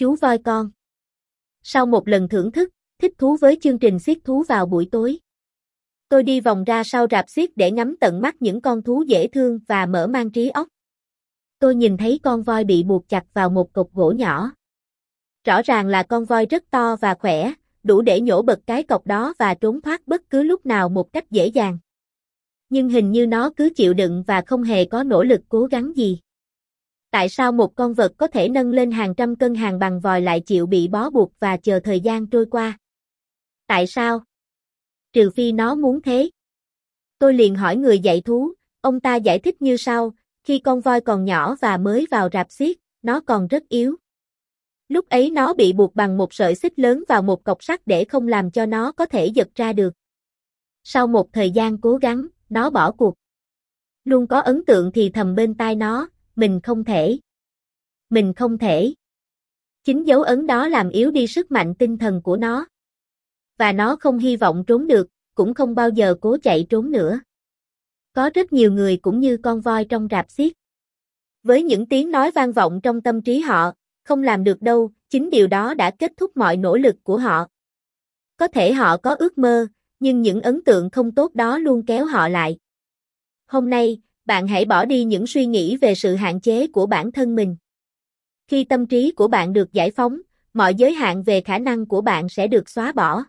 Chú voi con. Sau một lần thưởng thức, thích thú với chương trình siết thú vào buổi tối. Tôi đi vòng ra sau rạp xiết để ngắm tận mắt những con thú dễ thương và mở mang trí óc. Tôi nhìn thấy con voi bị buộc chặt vào một cột gỗ nhỏ. Rõ ràng là con voi rất to và khỏe, đủ để nhổ bật cái cọc đó và trốn thoát bất cứ lúc nào một cách dễ dàng. Nhưng hình như nó cứ chịu đựng và không hề có nỗ lực cố gắng gì. Tại sao một con vật có thể nâng lên hàng trăm cân hàng bằng vòi lại chịu bị bó buộc và chờ thời gian trôi qua? Tại sao? Trừ phi nó muốn thế. Tôi liền hỏi người dạy thú, ông ta giải thích như sau, khi con voi còn nhỏ và mới vào rạp xiết, nó còn rất yếu. Lúc ấy nó bị buộc bằng một sợi xích lớn vào một cọc sắt để không làm cho nó có thể giật ra được. Sau một thời gian cố gắng, nó bỏ cuộc. Luôn có ấn tượng thì thầm bên tai nó, mình không thể. Mình không thể. Chính dấu ấn đó làm yếu đi sức mạnh tinh thần của nó. Và nó không hy vọng trốn được, cũng không bao giờ cố chạy trốn nữa. Có rất nhiều người cũng như con voi trong rạp xiếc, Với những tiếng nói vang vọng trong tâm trí họ, không làm được đâu, chính điều đó đã kết thúc mọi nỗ lực của họ. Có thể họ có ước mơ, nhưng những ấn tượng không tốt đó luôn kéo họ lại. Hôm nay, bạn hãy bỏ đi những suy nghĩ về sự hạn chế của bản thân mình. Khi tâm trí của bạn được giải phóng, mọi giới hạn về khả năng của bạn sẽ được xóa bỏ.